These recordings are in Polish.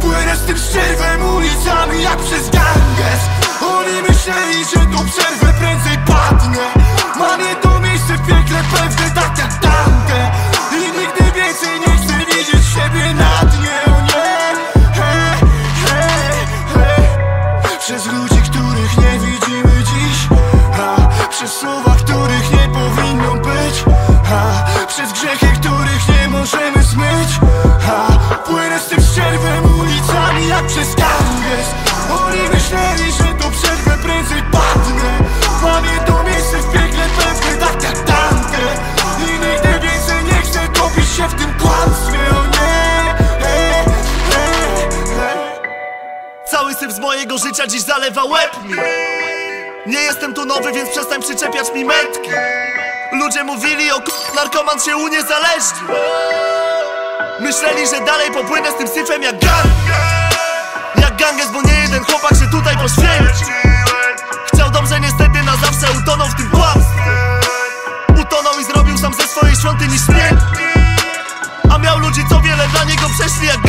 Płynę z tym szczerwem ulicami jak przez ganges. Oni myśleli, że tu przerwę prędzej padnę Mam jedno miejsce w piekle pewne tak jak tamte. I nigdy więcej nie chcę widzieć siebie na dnie. O nie, he, he, he. Przez ludzi, których nie widzimy dziś. Ha, Przez słowa, których nie powinno być. Ha, Przez grzechy, których mojego życia dziś zalewa łeb mi. Nie jestem tu nowy, więc przestań przyczepiać mi metki. Ludzie mówili o k***, narkoman się uniezależni Myśleli, że dalej popłynę z tym syfem jak gang. Jak ganges, bo nie jeden chłopak się tutaj poświęcił. Chciał dobrze, niestety na zawsze utonął w tym kłamstwie. Utonął i zrobił sam ze swojej świątyni śmierć A miał ludzi, co wiele dla niego przeszli jak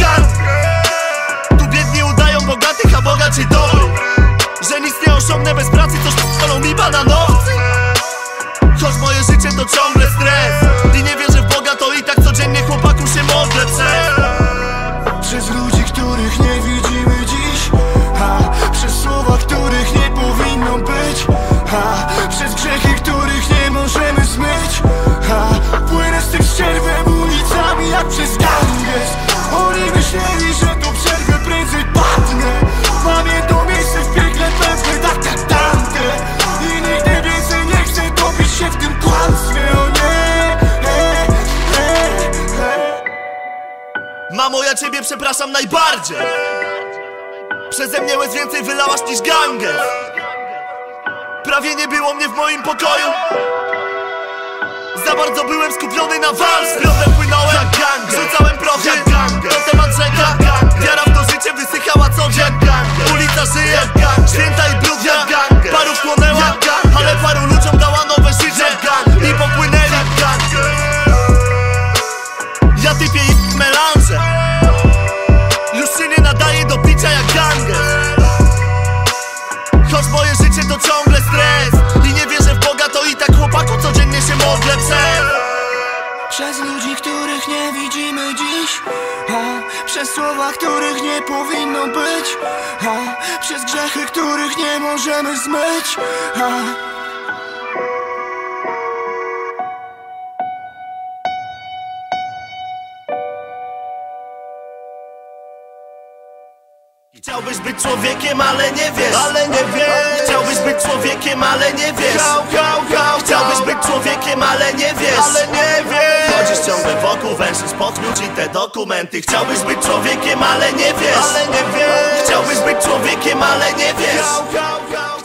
ja ciebie przepraszam najbardziej. Przeze mnie łez więcej wylałaś niż ganges. Prawie nie było mnie w moim pokoju. Za bardzo byłem skupiony na walce. Piątem płynąłem jak Rzucałem prochy jak ganges. To temat rzeka. Wiara w to życie wysychała co dzień. Ulica żyje. Święta i Przez słowa, których nie powinno być a, Przez grzechy, których nie możemy zmyć a, Chciałbyś być człowiekiem, ale nie wiesz. Ale nie wiesz. Chciałbyś być człowiekiem, ale nie wiesz. Chciałbyś być człowiekiem, ale nie wiesz. Ale nie wokół, węszysz ci te dokumenty. Chciałbyś być człowiekiem, ale nie wiesz. Ale nie wiesz. Chciałbyś być człowiekiem, ale nie wiesz